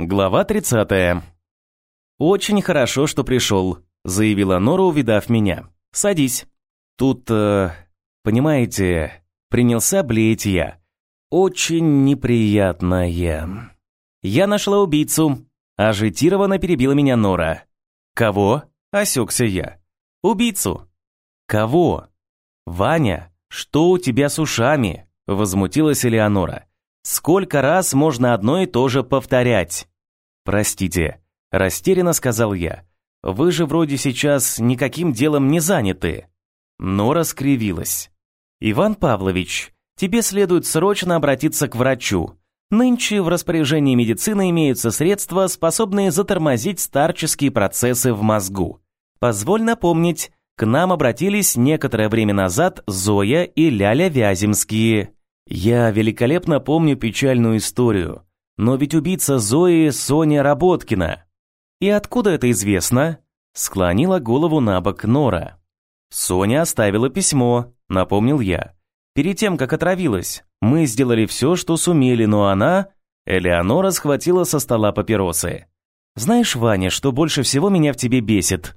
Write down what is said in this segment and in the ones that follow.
Глава 30. «Очень хорошо, что пришел», — заявила Нора, увидав меня. «Садись». Тут, э, понимаете, принялся блеять я. Очень неприятное. Я нашла убийцу. Ажитированно перебила меня Нора. «Кого?» — осекся я. «Убийцу». «Кого?» «Ваня, что у тебя с ушами?» — возмутилась Элеонора. Сколько раз можно одно и то же повторять? Простите, растерянно сказал я. Вы же вроде сейчас никаким делом не заняты. Но раскривилась. Иван Павлович, тебе следует срочно обратиться к врачу. Нынче в распоряжении медицины имеются средства, способные затормозить старческие процессы в мозгу. Позволь напомнить, к нам обратились некоторое время назад Зоя и Ляля Вяземские. Я великолепно помню печальную историю, но ведь убийца Зои Соня Работкина. И откуда это известно? Склонила голову на бок Нора. Соня оставила письмо, напомнил я. Перед тем, как отравилась, мы сделали все, что сумели, но она... Элеонора схватила со стола папиросы. «Знаешь, Ваня, что больше всего меня в тебе бесит?»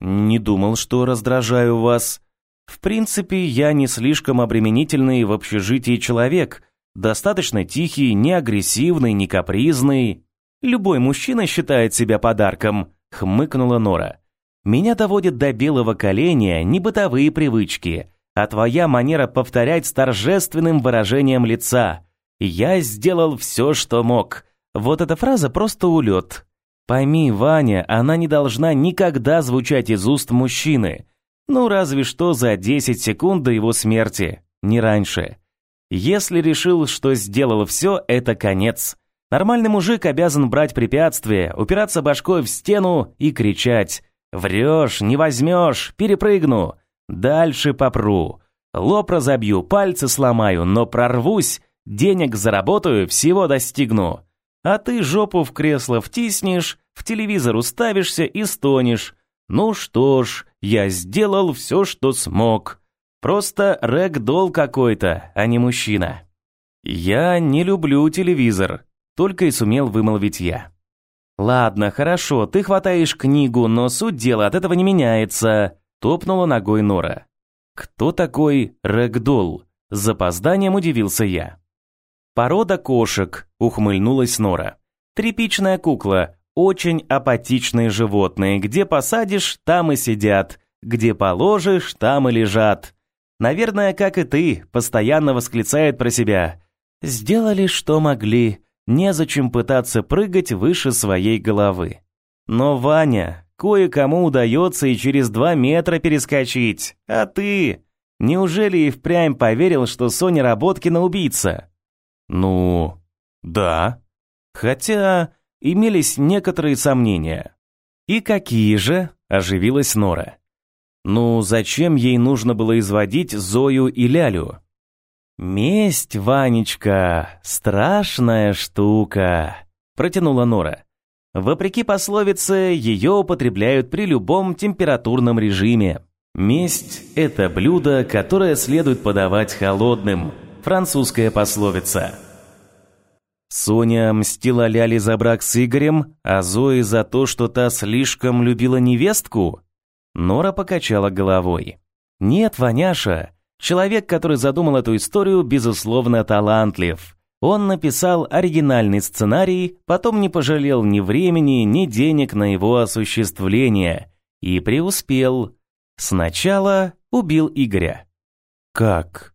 «Не думал, что раздражаю вас», в принципе, я не слишком обременительный в общежитии человек, достаточно тихий, не агрессивный, не капризный. Любой мужчина считает себя подарком, хмыкнула Нора. Меня доводят до белого коленя не бытовые привычки, а твоя манера повторять с торжественным выражением лица. Я сделал все, что мог. Вот эта фраза просто улет. Пойми, Ваня, она не должна никогда звучать из уст мужчины. Ну, разве что за 10 секунд до его смерти, не раньше. Если решил, что сделал все, это конец. Нормальный мужик обязан брать препятствия, упираться башкой в стену и кричать «Врешь, не возьмешь, перепрыгну, дальше попру, лоб разобью, пальцы сломаю, но прорвусь, денег заработаю, всего достигну». А ты жопу в кресло втиснешь, в телевизор уставишься и стонешь. Ну что ж, я сделал все, что смог. Просто рэгдолл какой-то, а не мужчина. Я не люблю телевизор, только и сумел вымолвить я. Ладно, хорошо, ты хватаешь книгу, но суть дела от этого не меняется, топнула ногой Нора. Кто такой рэгдолл? С запозданием удивился я. Порода кошек, ухмыльнулась Нора. Тряпичная кукла, очень апатичные животные. Где посадишь, там и сидят. Где положишь, там и лежат. Наверное, как и ты, постоянно восклицает про себя. Сделали, что могли. Незачем пытаться прыгать выше своей головы. Но, Ваня, кое-кому удается и через два метра перескочить. А ты? Неужели и впрямь поверил, что Соня Работкина убийца? Ну, да. Хотя имелись некоторые сомнения. «И какие же?» – оживилась Нора. «Ну, зачем ей нужно было изводить Зою и Лялю?» «Месть, Ванечка, страшная штука», – протянула Нора. Вопреки пословице, ее употребляют при любом температурном режиме. Месть – это блюдо, которое следует подавать холодным. Французская пословица – Соня мстила Ляле за брак с Игорем, а Зои за то, что та слишком любила невестку? Нора покачала головой. Нет, Ваняша, человек, который задумал эту историю, безусловно, талантлив. Он написал оригинальный сценарий, потом не пожалел ни времени, ни денег на его осуществление и преуспел. Сначала убил Игоря. Как?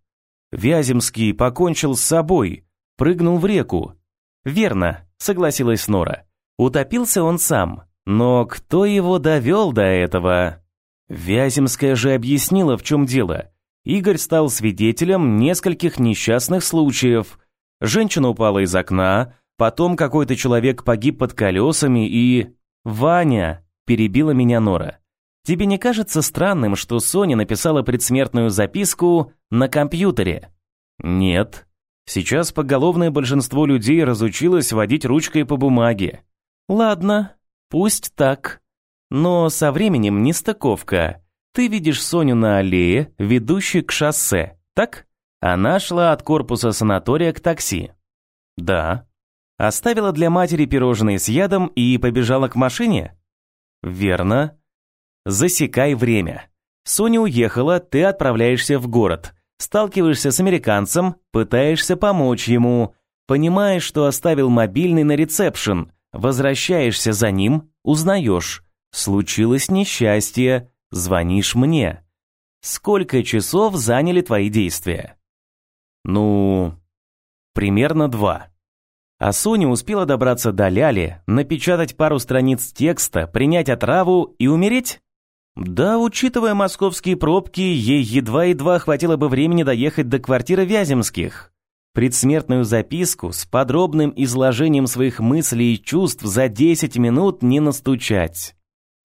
Вяземский покончил с собой, прыгнул в реку. «Верно», — согласилась Нора. «Утопился он сам. Но кто его довел до этого?» Вяземская же объяснила, в чем дело. Игорь стал свидетелем нескольких несчастных случаев. Женщина упала из окна, потом какой-то человек погиб под колесами и... «Ваня!» – перебила меня Нора. «Тебе не кажется странным, что Соня написала предсмертную записку на компьютере?» «Нет», Сейчас поголовное большинство людей разучилось водить ручкой по бумаге. Ладно, пусть так. Но со временем нестыковка. Ты видишь Соню на аллее, ведущей к шоссе, так? Она шла от корпуса санатория к такси. Да. Оставила для матери пирожные с ядом и побежала к машине? Верно. Засекай время. Соня уехала, ты отправляешься в город. Сталкиваешься с американцем, пытаешься помочь ему. Понимаешь, что оставил мобильный на ресепшн. Возвращаешься за ним, узнаешь. Случилось несчастье, звонишь мне. Сколько часов заняли твои действия? Ну, примерно два. А Соня успела добраться до Ляли, напечатать пару страниц текста, принять отраву и умереть? Да, учитывая московские пробки, ей едва-едва хватило бы времени доехать до квартиры Вяземских. Предсмертную записку с подробным изложением своих мыслей и чувств за 10 минут не настучать.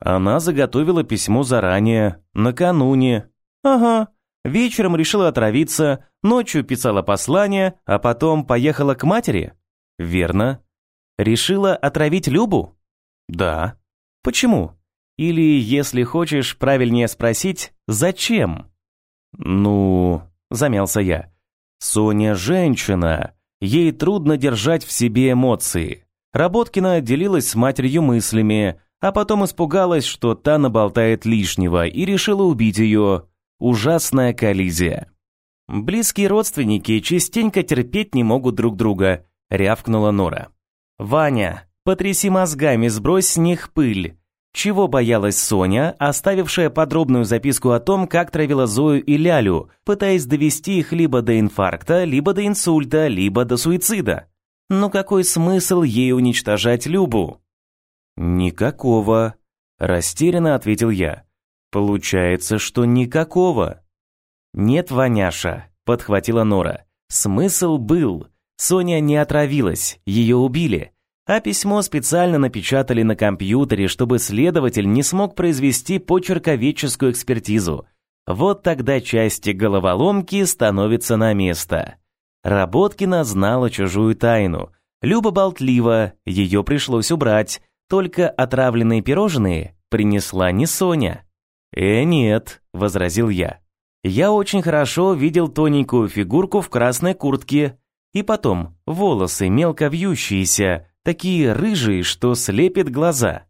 Она заготовила письмо заранее, накануне. Ага, вечером решила отравиться, ночью писала послание, а потом поехала к матери. Верно. Решила отравить Любу? Да. Почему? Или, если хочешь правильнее спросить, зачем? Ну, замялся я. Соня женщина, ей трудно держать в себе эмоции. Работкина делилась с матерью мыслями, а потом испугалась, что та наболтает лишнего, и решила убить ее. Ужасная коллизия. Близкие родственники частенько терпеть не могут друг друга, рявкнула Нора. Ваня, потряси мозгами, сбрось с них пыль. Чего боялась Соня, оставившая подробную записку о том, как травила Зою и Лялю, пытаясь довести их либо до инфаркта, либо до инсульта, либо до суицида? Но какой смысл ей уничтожать Любу? Никакого, растерянно ответил я. Получается, что никакого. Нет, Ваняша, подхватила Нора. Смысл был. Соня не отравилась, ее убили, а письмо специально напечатали на компьютере, чтобы следователь не смог произвести почерковедческую экспертизу. Вот тогда части головоломки становятся на место. Работкина знала чужую тайну. Люба болтлива, ее пришлось убрать, только отравленные пирожные принесла не Соня. «Э, нет», — возразил я. «Я очень хорошо видел тоненькую фигурку в красной куртке, и потом, волосы мелко вьющиеся, такие рыжие, что слепит глаза.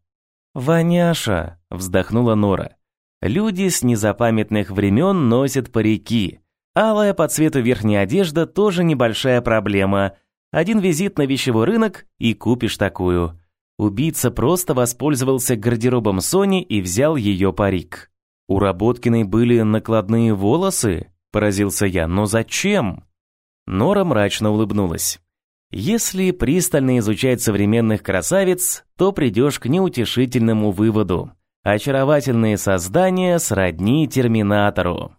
«Ваняша», — вздохнула Нора, — «люди с незапамятных времен носят парики. Алая по цвету верхняя одежда тоже небольшая проблема. Один визит на вещевой рынок и купишь такую». Убийца просто воспользовался гардеробом Сони и взял ее парик. «У Работкиной были накладные волосы?» – поразился я. «Но зачем?» Нора мрачно улыбнулась. Если пристально изучать современных красавиц, то придешь к неутешительному выводу. Очаровательные создания сродни терминатору.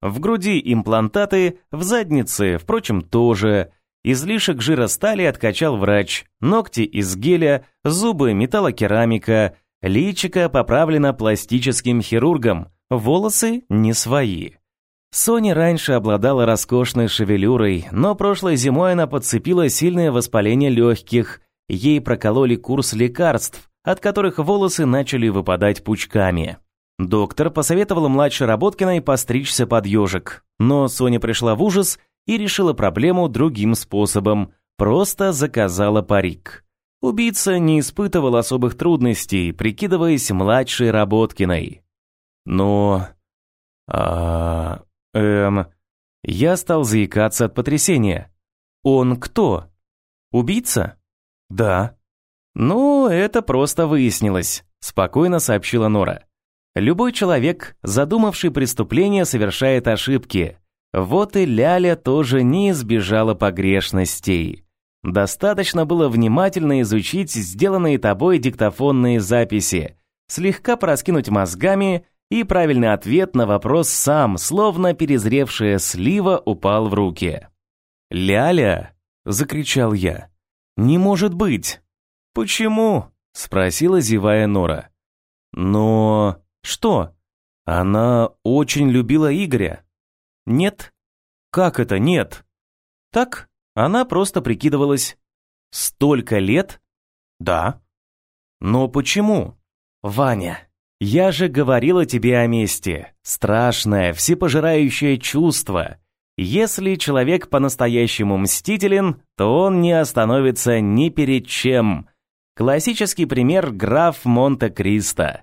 В груди имплантаты, в заднице, впрочем, тоже. Излишек жира стали откачал врач, ногти из геля, зубы металлокерамика, личико поправлено пластическим хирургом, волосы не свои. Соня раньше обладала роскошной шевелюрой, но прошлой зимой она подцепила сильное воспаление легких. Ей прокололи курс лекарств, от которых волосы начали выпадать пучками. Доктор посоветовал младшей Работкиной постричься под ежик, но Соня пришла в ужас и решила проблему другим способом, просто заказала парик. Убийца не испытывал особых трудностей, прикидываясь младшей Работкиной. Но... А... Эм... Я стал заикаться от потрясения. Он кто? Убийца? Да. Ну, это просто выяснилось, спокойно сообщила Нора. Любой человек, задумавший преступление, совершает ошибки. Вот и Ляля тоже не избежала погрешностей. Достаточно было внимательно изучить сделанные тобой диктофонные записи, слегка пораскинуть мозгами и правильный ответ на вопрос сам, словно перезревшая слива, упал в руки. «Ляля!» — закричал я. «Не может быть!» «Почему?» — спросила зевая Нора. «Но... что? Она очень любила Игоря». «Нет». «Как это нет?» «Так, она просто прикидывалась». «Столько лет?» «Да». «Но почему?» «Ваня, я же говорила тебе о мести. Страшное, всепожирающее чувство. Если человек по-настоящему мстителен, то он не остановится ни перед чем. Классический пример граф Монте-Кристо.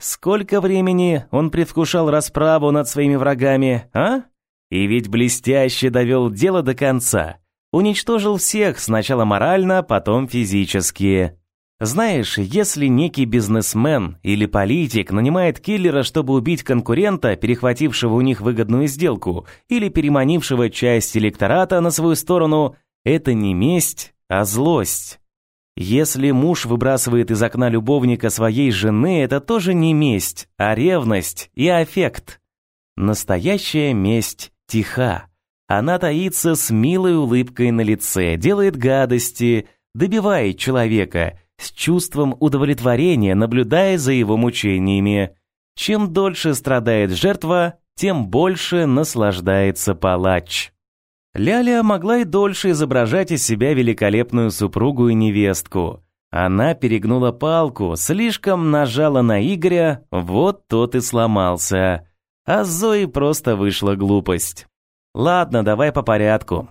Сколько времени он предвкушал расправу над своими врагами, а? И ведь блестяще довел дело до конца. Уничтожил всех, сначала морально, потом физически. Знаешь, если некий бизнесмен или политик нанимает киллера, чтобы убить конкурента, перехватившего у них выгодную сделку, или переманившего часть электората на свою сторону, это не месть, а злость. Если муж выбрасывает из окна любовника своей жены, это тоже не месть, а ревность и аффект. Настоящая месть тиха. Она таится с милой улыбкой на лице, делает гадости, добивает человека – с чувством удовлетворения, наблюдая за его мучениями. Чем дольше страдает жертва, тем больше наслаждается палач. Ляля могла и дольше изображать из себя великолепную супругу и невестку. Она перегнула палку, слишком нажала на Игоря, вот тот и сломался. А Зоей просто вышла глупость. Ладно, давай по порядку.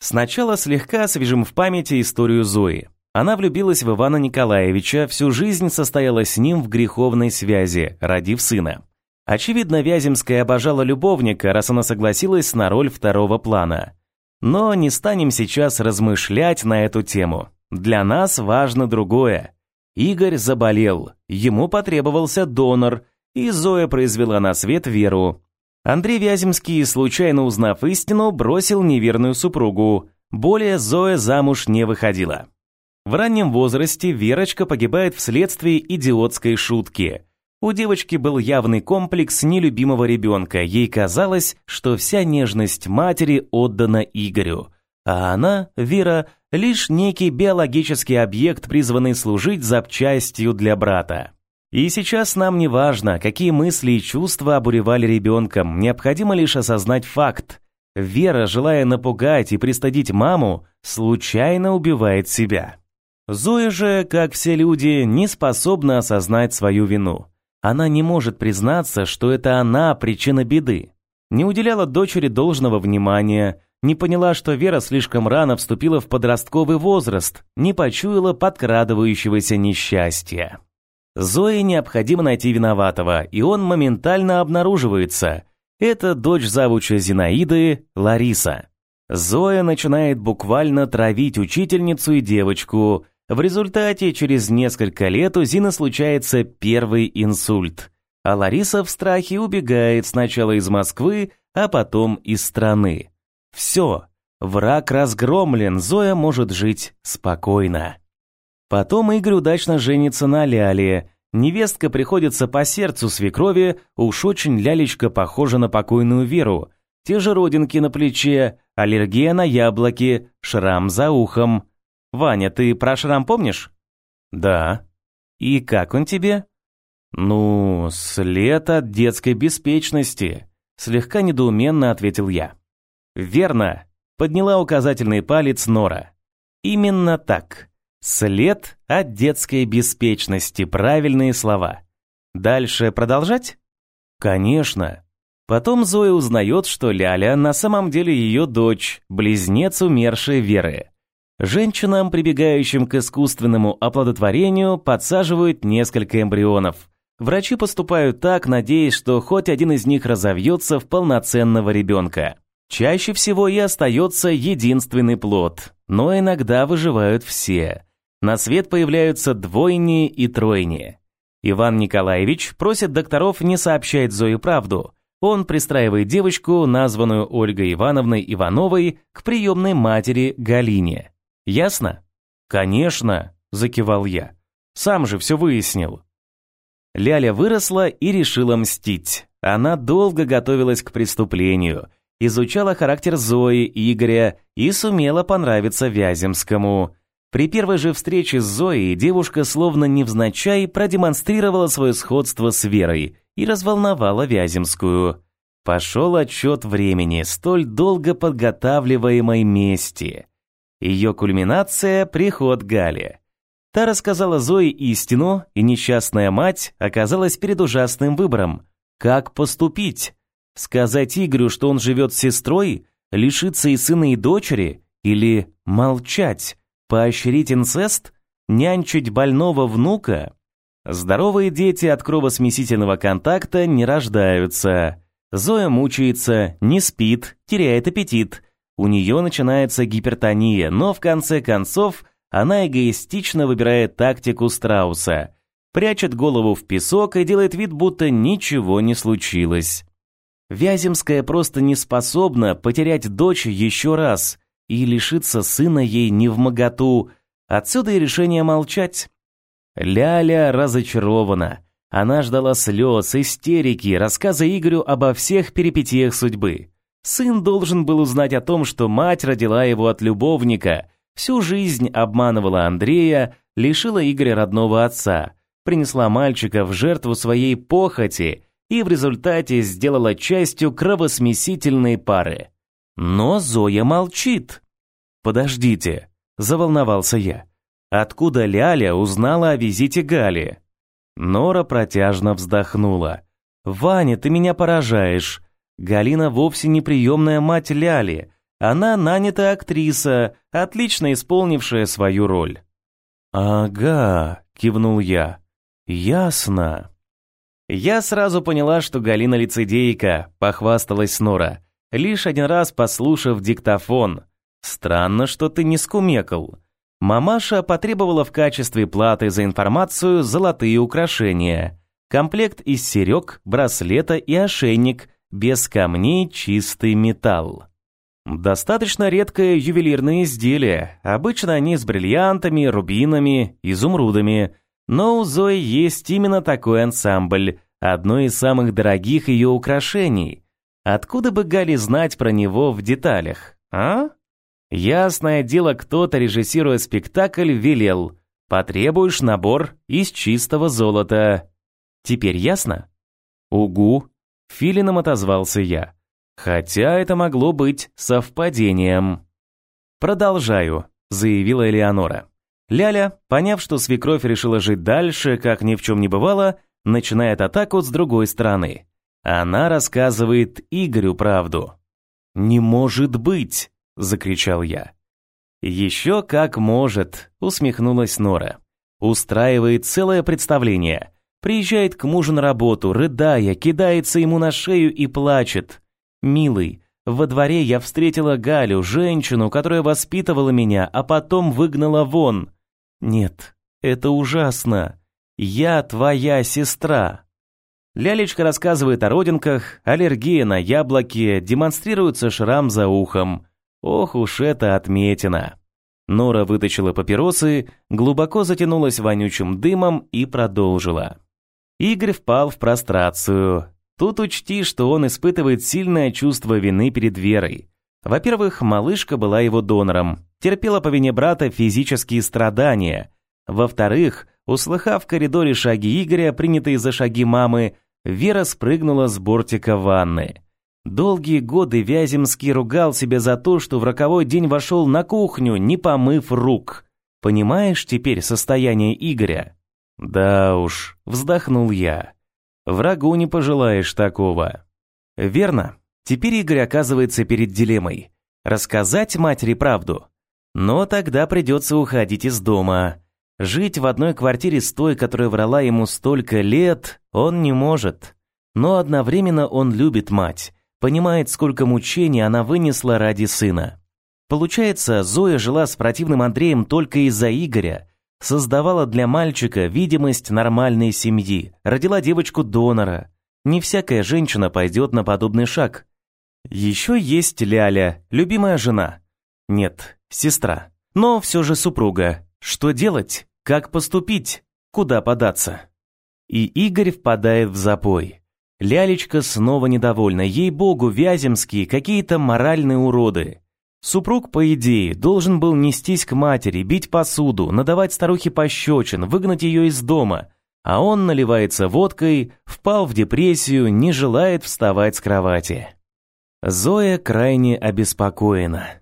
Сначала слегка освежим в памяти историю Зои. Она влюбилась в Ивана Николаевича, всю жизнь состояла с ним в греховной связи, родив сына. Очевидно, Вяземская обожала любовника, раз она согласилась на роль второго плана. Но не станем сейчас размышлять на эту тему. Для нас важно другое. Игорь заболел, ему потребовался донор, и Зоя произвела на свет Веру. Андрей Вяземский, случайно узнав истину, бросил неверную супругу. Более Зоя замуж не выходила. В раннем возрасте Верочка погибает вследствие идиотской шутки. У девочки был явный комплекс нелюбимого ребенка. Ей казалось, что вся нежность матери отдана Игорю. А она, Вера, лишь некий биологический объект, призванный служить запчастью для брата. И сейчас нам не важно, какие мысли и чувства обуревали ребенком, необходимо лишь осознать факт. Вера, желая напугать и пристыдить маму, случайно убивает себя. Зоя же, как все люди, не способна осознать свою вину. Она не может признаться, что это она причина беды. Не уделяла дочери должного внимания, не поняла, что Вера слишком рано вступила в подростковый возраст, не почуяла подкрадывающегося несчастья. Зое необходимо найти виноватого, и он моментально обнаруживается. Это дочь завуча Зинаиды, Лариса. Зоя начинает буквально травить учительницу и девочку, в результате через несколько лет у Зины случается первый инсульт, а Лариса в страхе убегает сначала из Москвы, а потом из страны. Все, враг разгромлен, Зоя может жить спокойно. Потом Игорь удачно женится на Ляле. Невестка приходится по сердцу свекрови, уж очень лялечка похожа на покойную Веру. Те же родинки на плече, аллергия на яблоки, шрам за ухом – «Ваня, ты про шрам помнишь?» «Да». «И как он тебе?» «Ну, след от детской беспечности», — слегка недоуменно ответил я. «Верно», — подняла указательный палец Нора. «Именно так. След от детской беспечности, правильные слова. Дальше продолжать?» «Конечно». Потом Зоя узнает, что Ляля на самом деле ее дочь, близнец умершей Веры. Женщинам, прибегающим к искусственному оплодотворению, подсаживают несколько эмбрионов. Врачи поступают так, надеясь, что хоть один из них разовьется в полноценного ребенка. Чаще всего и остается единственный плод, но иногда выживают все. На свет появляются двойни и тройни. Иван Николаевич просит докторов не сообщать Зое правду. Он пристраивает девочку, названную Ольгой Ивановной Ивановой, к приемной матери Галине. Ясно? Конечно, закивал я. Сам же все выяснил. Ляля выросла и решила мстить. Она долго готовилась к преступлению, изучала характер Зои, Игоря и сумела понравиться Вяземскому. При первой же встрече с Зоей девушка словно невзначай продемонстрировала свое сходство с Верой и разволновала Вяземскую. Пошел отчет времени, столь долго подготавливаемой мести. Ее кульминация – приход Гали. Та рассказала Зое истину, и несчастная мать оказалась перед ужасным выбором. Как поступить? Сказать Игорю, что он живет с сестрой, Лишиться и сына, и дочери? Или молчать? Поощрить инцест? Нянчить больного внука? Здоровые дети от кровосмесительного контакта не рождаются. Зоя мучается, не спит, теряет аппетит. У нее начинается гипертония, но в конце концов она эгоистично выбирает тактику страуса. Прячет голову в песок и делает вид, будто ничего не случилось. Вяземская просто не способна потерять дочь еще раз и лишиться сына ей не в моготу. Отсюда и решение молчать. Ляля разочарована. Она ждала слез, истерики, рассказа Игорю обо всех перипетиях судьбы. Сын должен был узнать о том, что мать родила его от любовника, всю жизнь обманывала Андрея, лишила Игоря родного отца, принесла мальчика в жертву своей похоти и в результате сделала частью кровосмесительной пары. Но Зоя молчит. «Подождите», – заволновался я. Откуда Ляля узнала о визите Гали? Нора протяжно вздохнула. «Ваня, ты меня поражаешь. Галина вовсе не приемная мать Ляли. Она нанятая актриса, отлично исполнившая свою роль». «Ага», — кивнул я. «Ясно». Я сразу поняла, что Галина лицедейка, похвасталась Нора, лишь один раз послушав диктофон. Странно, что ты не скумекал. Мамаша потребовала в качестве платы за информацию золотые украшения. Комплект из серег, браслета и ошейник, без камней чистый металл. Достаточно редкое ювелирное изделие, обычно они с бриллиантами, рубинами, изумрудами. Но у Зои есть именно такой ансамбль, одно из самых дорогих ее украшений. Откуда бы Гали знать про него в деталях, а? Ясное дело, кто-то, режиссируя спектакль, велел «Потребуешь набор из чистого золота». Теперь ясно? «Угу», — филином отозвался я. Хотя это могло быть совпадением. «Продолжаю», — заявила Элеонора. Ляля, поняв, что свекровь решила жить дальше, как ни в чем не бывало, начинает атаку с другой стороны. Она рассказывает Игорю правду. «Не может быть!» — закричал я. «Еще как может», — усмехнулась Нора. Устраивает целое представление. Приезжает к мужу на работу, рыдая, кидается ему на шею и плачет. «Милый, во дворе я встретила Галю, женщину, которая воспитывала меня, а потом выгнала вон. Нет, это ужасно. Я твоя сестра». Лялечка рассказывает о родинках, аллергия на яблоки, демонстрируется шрам за ухом. Ох уж это отметина. Нора вытащила папиросы, глубоко затянулась вонючим дымом и продолжила. Игорь впал в прострацию. Тут учти, что он испытывает сильное чувство вины перед Верой. Во-первых, малышка была его донором, терпела по вине брата физические страдания. Во-вторых, услыхав в коридоре шаги Игоря, принятые за шаги мамы, Вера спрыгнула с бортика ванны. Долгие годы Вяземский ругал себя за то, что в роковой день вошел на кухню, не помыв рук. Понимаешь теперь состояние Игоря? Да уж, вздохнул я. Врагу не пожелаешь такого. Верно. Теперь Игорь оказывается перед дилеммой. Рассказать матери правду? Но тогда придется уходить из дома. Жить в одной квартире с той, которая врала ему столько лет, он не может. Но одновременно он любит мать понимает, сколько мучений она вынесла ради сына. Получается, Зоя жила с противным Андреем только из-за Игоря, создавала для мальчика видимость нормальной семьи, родила девочку-донора. Не всякая женщина пойдет на подобный шаг. Еще есть Ляля, любимая жена. Нет, сестра. Но все же супруга. Что делать? Как поступить? Куда податься? И Игорь впадает в запой. Лялечка снова недовольна. Ей-богу, Вяземские какие-то моральные уроды. Супруг, по идее, должен был нестись к матери, бить посуду, надавать старухе пощечин, выгнать ее из дома. А он наливается водкой, впал в депрессию, не желает вставать с кровати. Зоя крайне обеспокоена.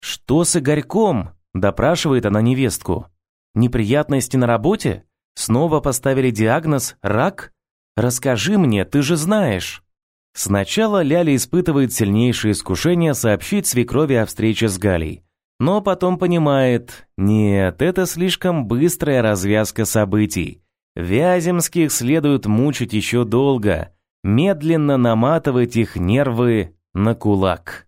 «Что с Игорьком?» – допрашивает она невестку. «Неприятности на работе? Снова поставили диагноз «рак»?» Расскажи мне, ты же знаешь». Сначала Ляля испытывает сильнейшее искушение сообщить свекрови о встрече с Галей. Но потом понимает, нет, это слишком быстрая развязка событий. Вяземских следует мучить еще долго, медленно наматывать их нервы на кулак.